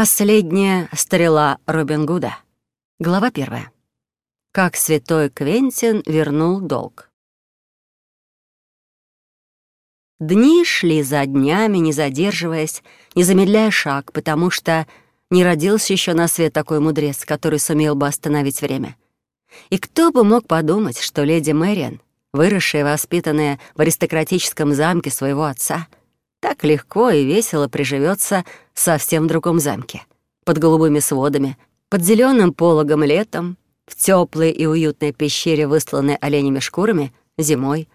Последняя стрела Робин Гуда. Глава первая. Как святой Квентин вернул долг. Дни шли за днями, не задерживаясь, не замедляя шаг, потому что не родился еще на свет такой мудрец, который сумел бы остановить время. И кто бы мог подумать, что леди Мэриан, выросшая и воспитанная в аристократическом замке своего отца, так легко и весело приживется совсем в другом замке, под голубыми сводами, под зеленым пологом летом, в теплой и уютной пещере, высланной оленями шкурами, зимой.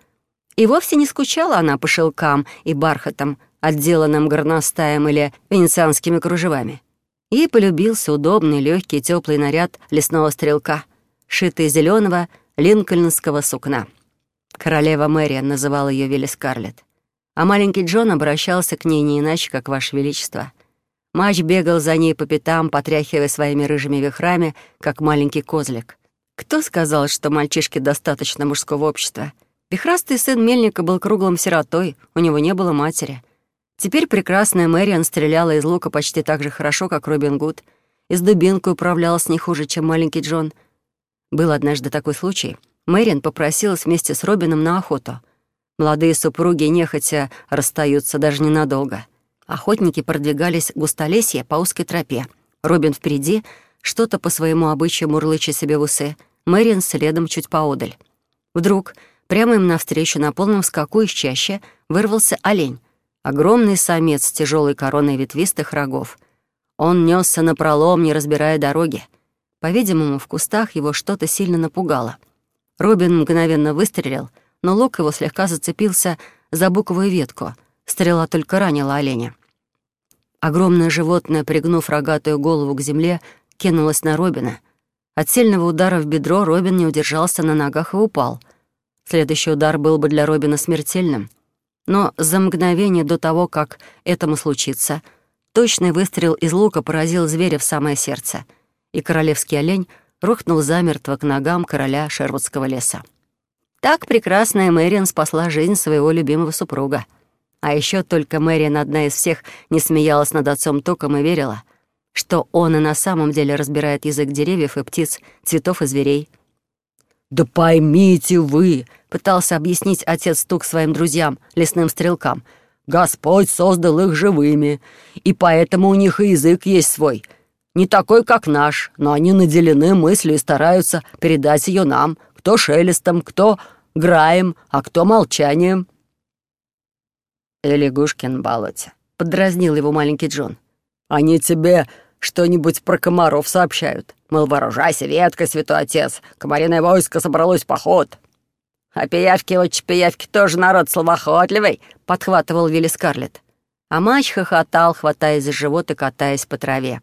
И вовсе не скучала она по шелкам и бархатам, отделанным горностаем или венецианскими кружевами. Ей полюбился удобный, легкий, теплый наряд лесного стрелка, шитый зеленого линкольнского сукна. Королева Мэри называла ее Вилли Скарлетт. А маленький Джон обращался к ней не иначе, как «Ваше Величество». Мач бегал за ней по пятам, потряхивая своими рыжими вихрами, как маленький козлик. Кто сказал, что мальчишке достаточно мужского общества? Вихрастый сын Мельника был круглым сиротой, у него не было матери. Теперь прекрасная Мэриан стреляла из лука почти так же хорошо, как Робин Гуд. Из дубинку управлялась не хуже, чем маленький Джон. Был однажды такой случай. Мэриан попросилась вместе с Робином на охоту. Молодые супруги нехотя расстаются даже ненадолго — Охотники продвигались густолесье по узкой тропе. Робин впереди, что-то по своему обычаю мурлыча себе в усы. Мэриан следом чуть поодаль. Вдруг, прямо им навстречу на полном скаку из чаще, вырвался олень. Огромный самец с тяжелой короной ветвистых рогов. Он несся напролом, не разбирая дороги. По-видимому, в кустах его что-то сильно напугало. Робин мгновенно выстрелил, но лук его слегка зацепился за буковую ветку — Стрела только ранила оленя. Огромное животное, пригнув рогатую голову к земле, кинулось на Робина. От сильного удара в бедро Робин не удержался на ногах и упал. Следующий удар был бы для Робина смертельным. Но за мгновение до того, как этому случится, точный выстрел из лука поразил зверя в самое сердце, и королевский олень рухнул замертво к ногам короля Шервудского леса. Так прекрасная Мэриан спасла жизнь своего любимого супруга — а еще только Мэриан одна из всех не смеялась над отцом Током и верила, что он и на самом деле разбирает язык деревьев и птиц, цветов и зверей. «Да поймите вы!» — пытался объяснить отец Тук своим друзьям, лесным стрелкам. «Господь создал их живыми, и поэтому у них и язык есть свой. Не такой, как наш, но они наделены мыслью и стараются передать ее нам, кто шелестом, кто граем, а кто молчанием». «И лягушкин болоте», — подразнил его маленький Джон. «Они тебе что-нибудь про комаров сообщают. Мол, вооружайся, ветка, святой отец, комариное войско собралось в поход». «А пиявки, отче пиявки, тоже народ словоохотливый», — подхватывал Вилли Скарлетт. А матч хохотал, хватаясь за живот и катаясь по траве.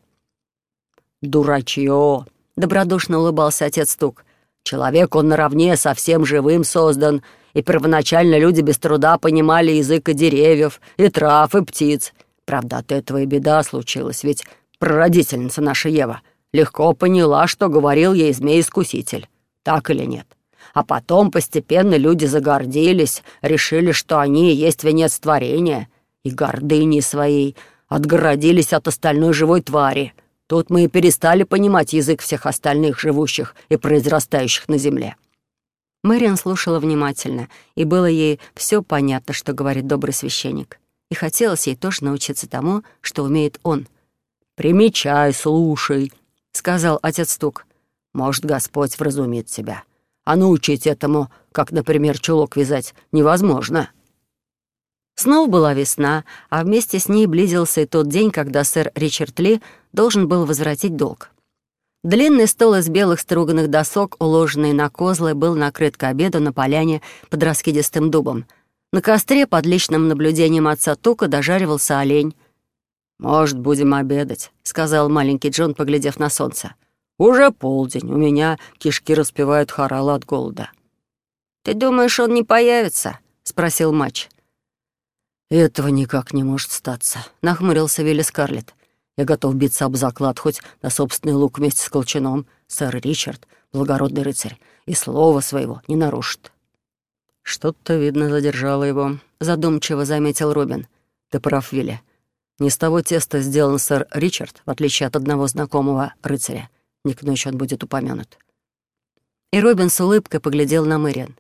«Дурачье!» — добродушно улыбался отец Тук. «Человек, он наравне со всем живым создан, и первоначально люди без труда понимали язык и деревьев, и трав, и птиц. Правда, от этого и беда случилась, ведь прародительница наша Ева легко поняла, что говорил ей змей-искуситель. Так или нет? А потом постепенно люди загордились, решили, что они и есть венец творения, и гордыней своей отгородились от остальной живой твари. Тут мы и перестали понимать язык всех остальных живущих и произрастающих на земле. Мэриан слушала внимательно, и было ей все понятно, что говорит добрый священник. И хотелось ей тоже научиться тому, что умеет он. «Примечай, слушай», — сказал отец Тук. «Может, Господь вразумит тебя. А научить этому, как, например, чулок вязать, невозможно». Снова была весна, а вместе с ней близился и тот день, когда сэр Ричард Ли должен был возвратить долг. Длинный стол из белых струганных досок, уложенный на козлы, был накрыт к обеду на поляне под раскидистым дубом. На костре под личным наблюдением отца Тука дожаривался олень. «Может, будем обедать», — сказал маленький Джон, поглядев на солнце. «Уже полдень, у меня кишки распевают хоралы от голода». «Ты думаешь, он не появится?» — спросил Матч. «Этого никак не может статься», — нахмурился Вилли Скарлетт. Я готов биться об заклад хоть на собственный лук вместе с колчаном. Сэр Ричард, благородный рыцарь, и слова своего не нарушит». «Что-то, видно, задержало его», — задумчиво заметил Робин. «Ты прав, Вилли. Не с того теста сделан сэр Ричард, в отличие от одного знакомого рыцаря. Не к ночи он будет упомянут. И Робин с улыбкой поглядел на Мэриан.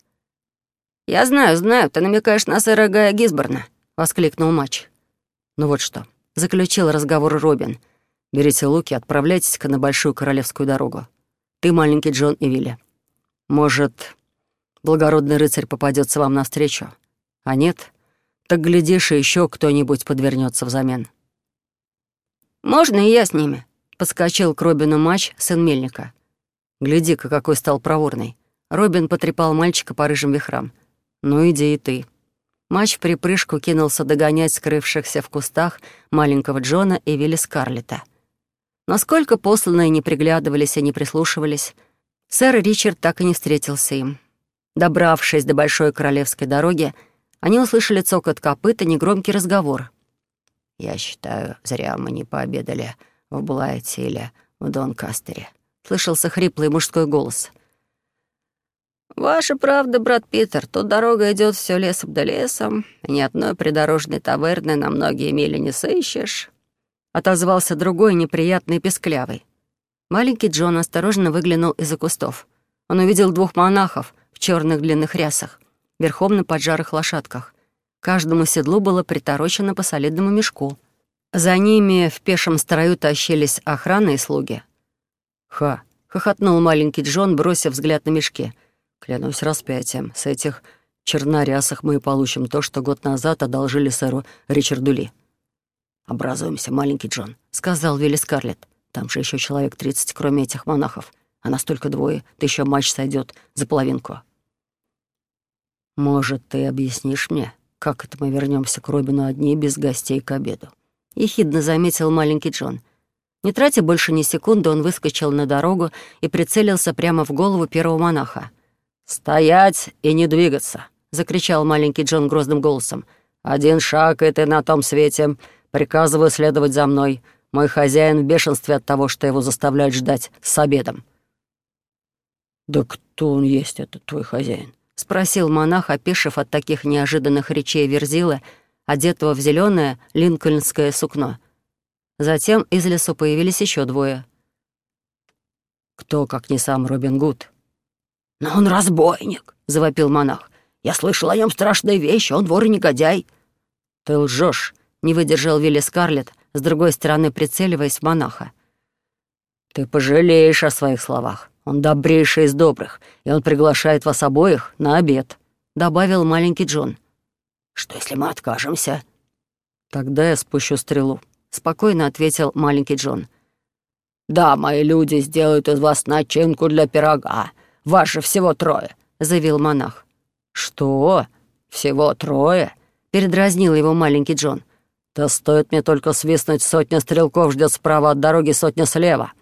«Я знаю, знаю, ты намекаешь на сэра Гая Гисборна», — воскликнул матч. «Ну вот что», — заключил разговор Робин. «Берите луки, отправляйтесь-ка на Большую Королевскую дорогу. Ты, маленький Джон и Вилли. Может, благородный рыцарь попадется вам навстречу? А нет, так глядишь, и еще кто-нибудь подвернется взамен». «Можно и я с ними?» — подскочил к Робину Матч, сын Мельника. «Гляди-ка, какой стал проворный». Робин потрепал мальчика по рыжим вихрам. «Ну, иди и ты». Матч в припрыжку кинулся догонять скрывшихся в кустах маленького Джона и Вилли Скарлетта. Насколько посланные не приглядывались и не прислушивались, сэр Ричард так и не встретился им. Добравшись до Большой Королевской дороги, они услышали цокот копыт и негромкий разговор. «Я считаю, зря мы не пообедали в Блайте или в Донкастере», — слышался хриплый мужской голос. «Ваша правда, брат Питер, тут дорога идет все лесом да лесом, и ни одной придорожной таверны на многие мили не сыщешь», — отозвался другой неприятный песклявый. Маленький Джон осторожно выглянул из-за кустов. Он увидел двух монахов в черных длинных рясах верхом на поджарых лошадках. Каждому седлу было приторочено по солидному мешку. За ними в пешем строю тащились охрана и слуги. «Ха!» — хохотнул маленький Джон, бросив взгляд на мешки. «Клянусь распятием, с этих чернорясах мы и получим то, что год назад одолжили сэру Ричарду Ли». «Образуемся, маленький Джон», — сказал Вилли Скарлетт. «Там же еще человек тридцать, кроме этих монахов. А нас только двое, ты еще матч сойдет за половинку». «Может, ты объяснишь мне, как это мы вернемся к Робину одни без гостей к обеду?» — ехидно заметил маленький Джон. Не тратя больше ни секунды, он выскочил на дорогу и прицелился прямо в голову первого монаха. «Стоять и не двигаться!» — закричал маленький Джон грозным голосом. «Один шаг, и ты на том свете. Приказываю следовать за мной. Мой хозяин в бешенстве от того, что его заставляют ждать с обедом». «Да кто он есть, этот твой хозяин?» — спросил монах, опешив от таких неожиданных речей Верзилы, одетого в зеленое линкольнское сукно. Затем из лесу появились еще двое. «Кто, как не сам Робин Гуд?» «Но он разбойник», — завопил монах. «Я слышал о нем страшные вещи, он вор и негодяй». «Ты лжешь», — не выдержал Вилли Скарлетт, с другой стороны прицеливаясь в монаха. «Ты пожалеешь о своих словах. Он добрейший из добрых, и он приглашает вас обоих на обед», — добавил маленький Джон. «Что, если мы откажемся?» «Тогда я спущу стрелу», — спокойно ответил маленький Джон. «Да, мои люди сделают из вас начинку для пирога. Вас же всего трое», — заявил монах. «Что? Всего трое?» — передразнил его маленький Джон. «Да стоит мне только свистнуть, сотня стрелков ждет справа от дороги, сотня слева.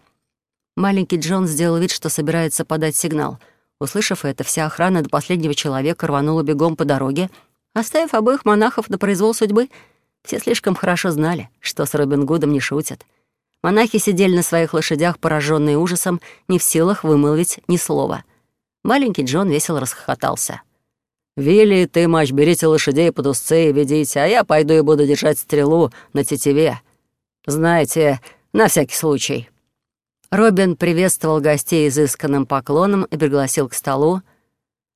Маленький Джон сделал вид, что собирается подать сигнал. Услышав это, вся охрана до последнего человека рванула бегом по дороге, оставив обоих монахов на произвол судьбы. Все слишком хорошо знали, что с Робин Гудом не шутят. Монахи сидели на своих лошадях, пораженные ужасом, не в силах вымолвить ни слова. Маленький Джон весело расхохотался. «Вилли, ты, матч, берите лошадей под узцы и ведите, а я пойду и буду держать стрелу на тетиве. Знаете, на всякий случай». Робин приветствовал гостей изысканным поклоном и пригласил к столу.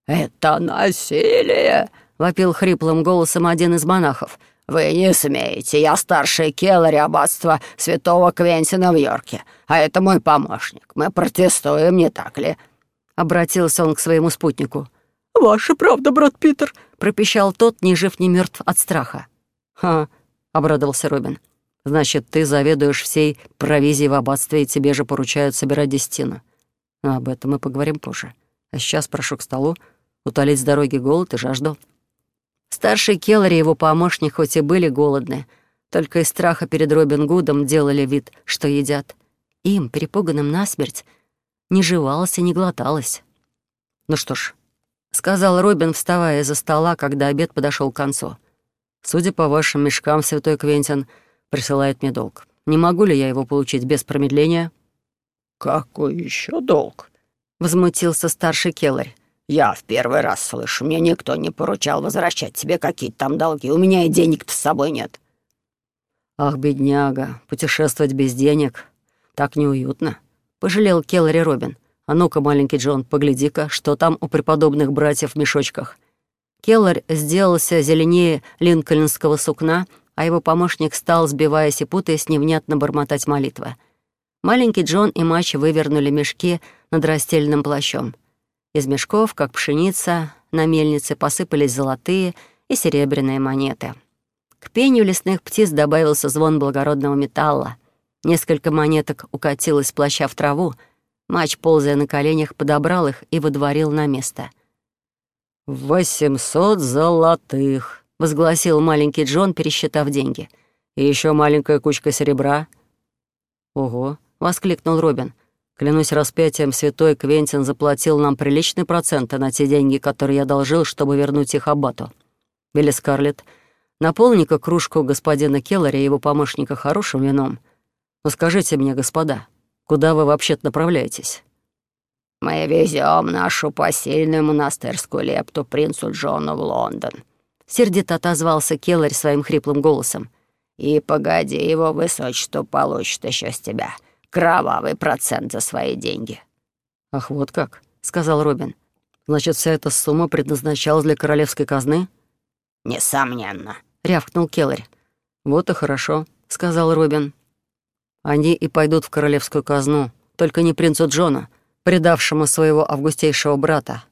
«Это насилие!» — вопил хриплым голосом один из монахов. «Вы не смеете, я старший келлари аббатства святого Квентина в Йорке, а это мой помощник. Мы протестуем, не так ли?» Обратился он к своему спутнику. «Ваша правда, брат Питер», — пропищал тот, ни жив, ни мертв от страха. «Ха», — обрадовался Робин. Значит, ты заведуешь всей провизией в аббатстве, и тебе же поручают собирать десятину. Но об этом мы поговорим позже. А сейчас прошу к столу утолить с дороги голод и жажду». Старший Келлер и его помощник хоть и были голодны, только из страха перед Робин Гудом делали вид, что едят. Им, перепуганным насмерть, не жевалось и не глоталось. «Ну что ж», — сказал Робин, вставая из-за стола, когда обед подошел к концу. «Судя по вашим мешкам, святой Квентин, — присылает мне долг. Не могу ли я его получить без промедления?» «Какой еще долг?» — возмутился старший Келлари. «Я в первый раз слышу. Мне никто не поручал возвращать тебе какие-то там долги. У меня и денег-то с собой нет». «Ах, бедняга, путешествовать без денег. Так неуютно», — пожалел Келлари Робин. «А ну-ка, маленький Джон, погляди-ка, что там у преподобных братьев в мешочках». Келлар сделался зеленее линкольнского сукна, а его помощник стал, сбиваясь и путаясь, невнятно бормотать молитвы. Маленький Джон и Мач вывернули мешки над растельным плащом. Из мешков, как пшеница, на мельнице посыпались золотые и серебряные монеты. К пению лесных птиц добавился звон благородного металла. Несколько монеток укатилось с плаща в траву. Мач, ползая на коленях, подобрал их и выдворил на место. «Восемьсот золотых», — возгласил маленький Джон, пересчитав деньги. «И еще маленькая кучка серебра». «Ого», — воскликнул Робин. «Клянусь распятием, святой Квентин заплатил нам приличные проценты на те деньги, которые я должил, чтобы вернуть их аббату». Билли Скарлетт Наполни-ка кружку господина Келлера и его помощника хорошим вином. Но скажите мне, господа, куда вы вообще-то направляетесь?» «Мы везем нашу посильную монастырскую лепту принцу Джону в Лондон», — сердито отозвался Келлер своим хриплым голосом. «И погоди, его высочество получит еще с тебя кровавый процент за свои деньги». «Ах, вот как», — сказал Робин. «Значит, вся эта сумма предназначалась для королевской казны?» «Несомненно», — рявкнул Келлер. «Вот и хорошо», — сказал Робин. «Они и пойдут в королевскую казну, только не принцу Джона, предавшему своего августейшего брата,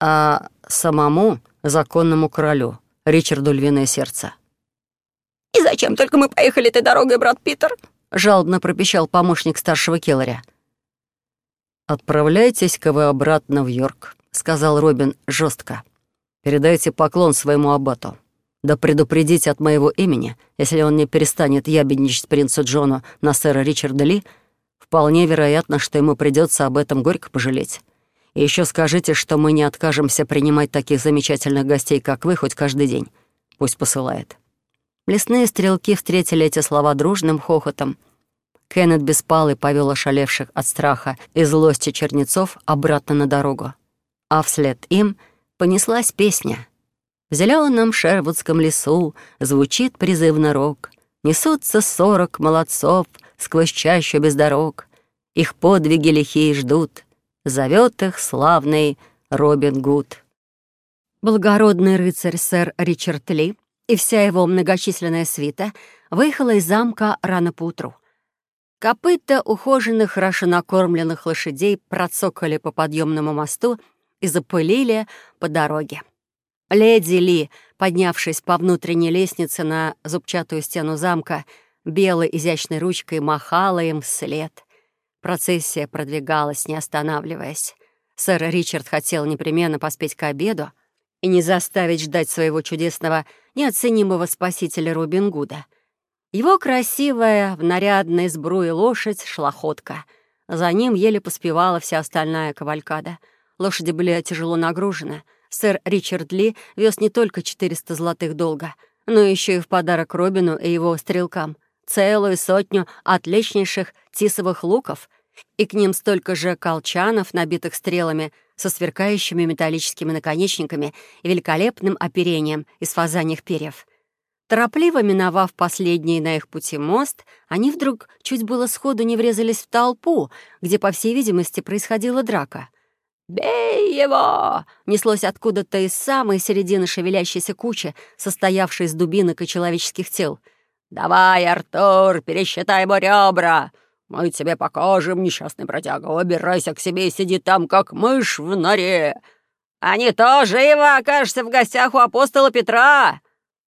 а самому законному королю, Ричарду Львиное Сердце». «И зачем только мы поехали этой дорогой, брат Питер?» — жалобно пропищал помощник старшего Келлеря. «Отправляйтесь-ка вы обратно в Йорк», — сказал Робин жестко. «Передайте поклон своему аббату. Да предупредите от моего имени, если он не перестанет ябедничать принцу Джону на сэра Ричарда Ли, вполне вероятно, что ему придется об этом горько пожалеть. И еще скажите, что мы не откажемся принимать таких замечательных гостей, как вы, хоть каждый день. Пусть посылает». Лесные стрелки встретили эти слова дружным хохотом. Кеннет Беспалый повел ошалевших от страха и злости чернецов обратно на дорогу. А вслед им понеслась песня — в зеленом Шервудском лесу звучит призывно рок. Несутся сорок молодцов сквозь чащу без дорог. Их подвиги лихие ждут. Зовет их славный Робин Гуд. Благородный рыцарь сэр Ричард Ли и вся его многочисленная свита выехала из замка рано поутру. Копыта ухоженных, хорошо накормленных лошадей процокали по подъемному мосту и запылили по дороге. Леди Ли, поднявшись по внутренней лестнице на зубчатую стену замка, белой изящной ручкой махала им вслед. Процессия продвигалась, не останавливаясь. Сэр Ричард хотел непременно поспеть к обеду и не заставить ждать своего чудесного, неоценимого спасителя Робин Гуда. Его красивая, в нарядной сбруе лошадь шла ходка. За ним еле поспевала вся остальная кавалькада. Лошади были тяжело нагружены — Сэр Ричард Ли вез не только 400 золотых долга, но еще и в подарок Робину и его стрелкам целую сотню отличнейших тисовых луков и к ним столько же колчанов, набитых стрелами, со сверкающими металлическими наконечниками и великолепным оперением из фазаньих перьев. Торопливо миновав последний на их пути мост, они вдруг чуть было сходу не врезались в толпу, где, по всей видимости, происходила драка. «Бей его!» — неслось откуда-то из самой середины шевелящейся кучи, состоявшей из дубинок и человеческих тел. «Давай, Артур, пересчитай ему ребра! Мы тебе покажем, несчастный бродяга, убирайся к себе и сиди там, как мышь в норе! А не то живо окажешься в гостях у апостола Петра!»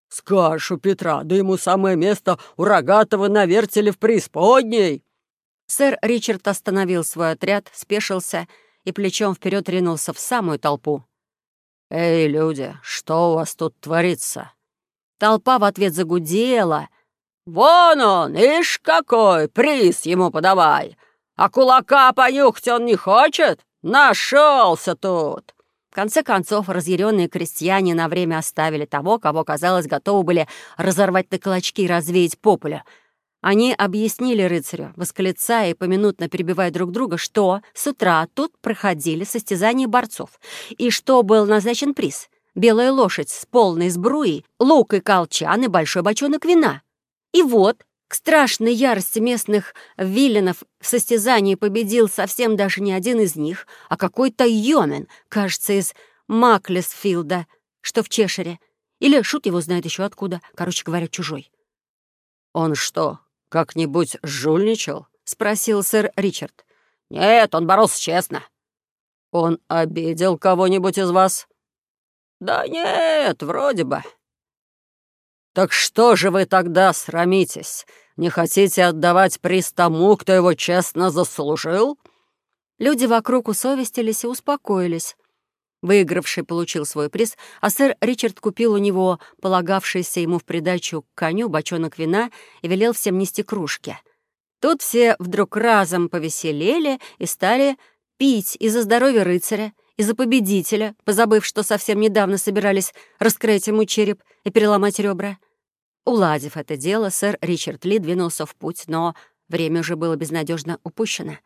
«Скажешь у Петра, да ему самое место у рогатого на вертеле в преисподней!» Сэр Ричард остановил свой отряд, спешился — и плечом вперед ринулся в самую толпу. «Эй, люди, что у вас тут творится?» Толпа в ответ загудела. «Вон он, ишь какой, приз ему подавай! А кулака понюхать он не хочет? Нашелся тут!» В конце концов, разъяренные крестьяне на время оставили того, кого, казалось, готовы были разорвать на клочки и развеять по полю — они объяснили рыцарю, восклицая и поминутно перебивая друг друга, что с утра тут проходили состязания борцов, и что был назначен приз — белая лошадь с полной сбруей, лук и колчан и большой бочонок вина. И вот, к страшной ярости местных виллинов в состязании победил совсем даже не один из них, а какой-то Йомен, кажется, из Маклесфилда, что в Чешире. Или шут его знает еще откуда, короче говоря, чужой. «Он что, как-нибудь жульничал?» — спросил сэр Ричард. «Нет, он боролся честно». «Он обидел кого-нибудь из вас?» «Да нет, вроде бы». «Так что же вы тогда срамитесь? Не хотите отдавать приз тому, кто его честно заслужил?» Люди вокруг усовестились и успокоились. Выигравший получил свой приз, а сэр Ричард купил у него полагавшийся ему в придачу к коню бочонок вина и велел всем нести кружки. Тут все вдруг разом повеселели и стали пить и за здоровье рыцаря, и за победителя, позабыв, что совсем недавно собирались раскрыть ему череп и переломать ребра. Уладив это дело, сэр Ричард Ли двинулся в путь, но время уже было безнадежно упущено.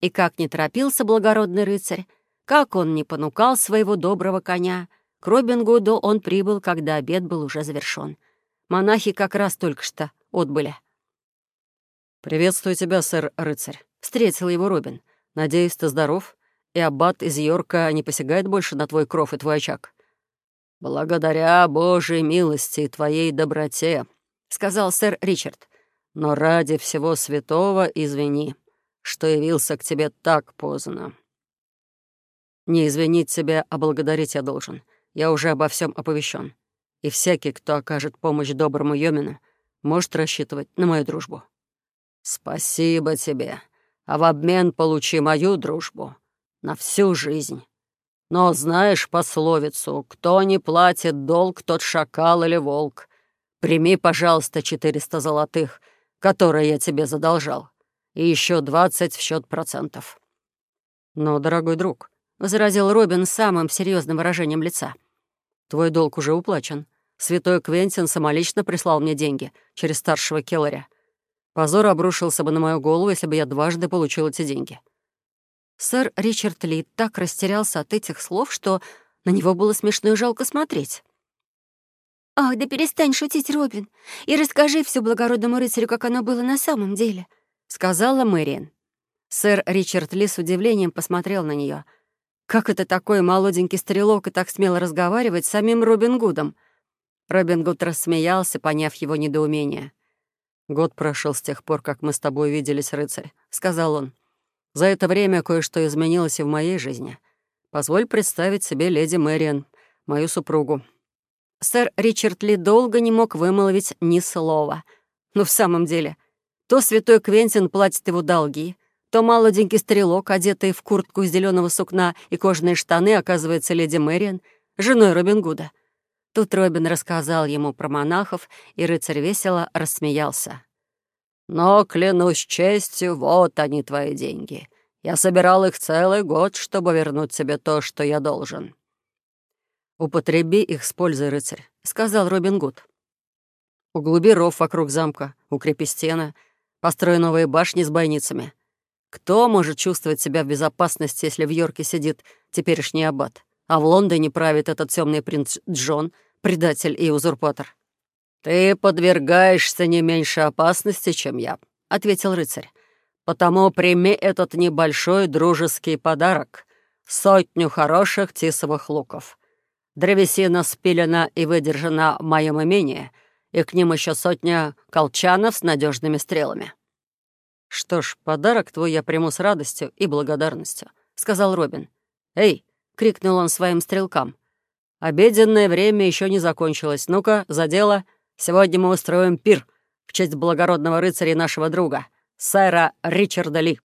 И как не торопился благородный рыцарь, как он не понукал своего доброго коня, к Робин Гуду он прибыл, когда обед был уже завершён. Монахи как раз только что отбыли. «Приветствую тебя, сэр-рыцарь», — встретил его Робин. «Надеюсь, ты здоров, и аббат из Йорка не посягает больше на твой кров и твой очаг». «Благодаря Божьей милости и твоей доброте», — сказал сэр Ричард. «Но ради всего святого извини, что явился к тебе так поздно». Не извинить себя, а благодарить я должен. Я уже обо всем оповещен. И всякий, кто окажет помощь доброму Йомину, может рассчитывать на мою дружбу. Спасибо тебе. А в обмен получи мою дружбу. На всю жизнь. Но знаешь пословицу «Кто не платит долг, тот шакал или волк». Прими, пожалуйста, 400 золотых, которые я тебе задолжал, и еще 20 в счет процентов. Но, дорогой друг, — возразил Робин самым серьезным выражением лица. «Твой долг уже уплачен. Святой Квентин самолично прислал мне деньги через старшего Келларя. Позор обрушился бы на мою голову, если бы я дважды получил эти деньги». Сэр Ричард Ли так растерялся от этих слов, что на него было смешно и жалко смотреть. «Ах, да перестань шутить, Робин, и расскажи все благородному рыцарю, как оно было на самом деле», — сказала Мэриан. Сэр Ричард Ли с удивлением посмотрел на нее — как это такой молоденький стрелок и так смело разговаривать с самим Робин Гудом? Робин Гуд рассмеялся, поняв его недоумение. «Год прошел с тех пор, как мы с тобой виделись, рыцарь», — сказал он. «За это время кое-что изменилось и в моей жизни. Позволь представить себе леди Мэриан, мою супругу». Сэр Ричард Ли долго не мог вымолвить ни слова. Но в самом деле, то святой Квентин платит его долги, то молоденький стрелок, одетый в куртку из зеленого сукна и кожаные штаны, оказывается леди Мэриан, женой Робин Гуда. Тут Робин рассказал ему про монахов, и рыцарь весело рассмеялся. «Но, клянусь честью, вот они твои деньги. Я собирал их целый год, чтобы вернуть тебе то, что я должен». «Употреби их с пользой, рыцарь», — сказал Робин Гуд. «Углуби ров вокруг замка, укрепи стены, построй новые башни с бойницами. Кто может чувствовать себя в безопасности, если в Йорке сидит теперешний аббат, а в Лондоне правит этот темный принц Джон, предатель и узурпатор? «Ты подвергаешься не меньше опасности, чем я», — ответил рыцарь. «Потому прими этот небольшой дружеский подарок — сотню хороших тисовых луков. Древесина спилена и выдержана в моем имении, и к ним еще сотня колчанов с надежными стрелами». «Что ж, подарок твой я приму с радостью и благодарностью», — сказал Робин. «Эй!» — крикнул он своим стрелкам. «Обеденное время еще не закончилось. Ну-ка, за дело. Сегодня мы устроим пир в честь благородного рыцаря нашего друга, сэра Ричарда Ли».